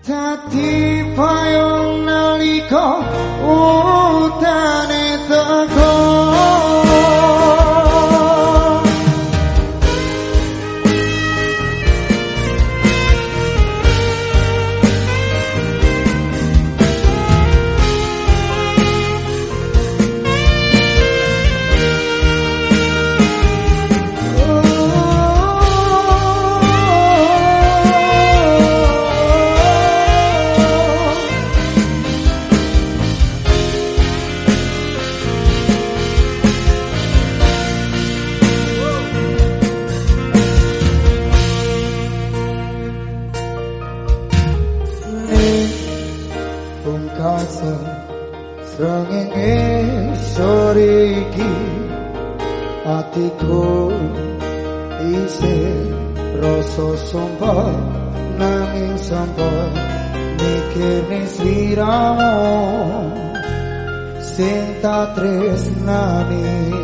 Tadi payung nalika pungkasan srengenge sore iki atiku isih rasa sumpah nanging sumpah mikirne sliramu sing tak tresnani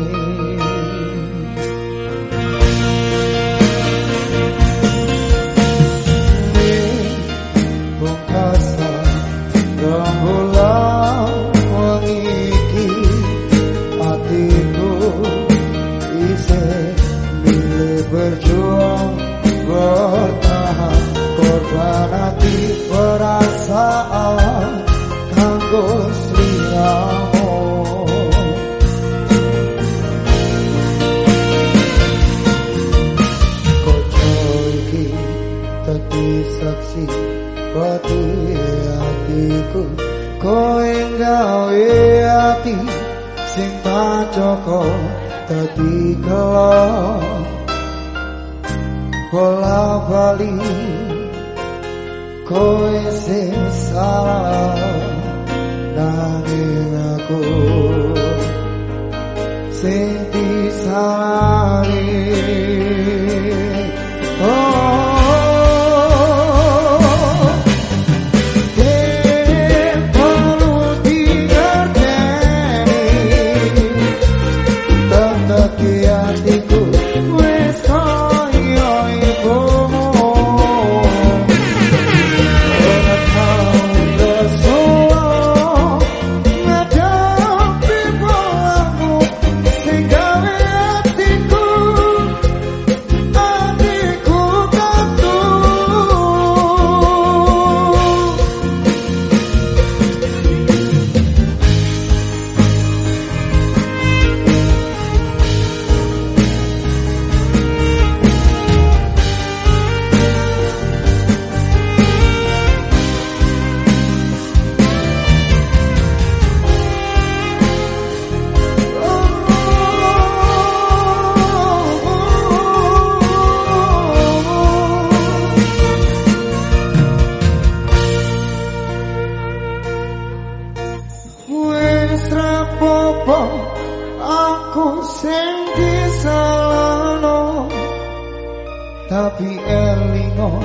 kowe gawe ati sing tak joko dadi bola bali kowe sing salah nanging aku sing disalahi aku sing disalano tapi elingo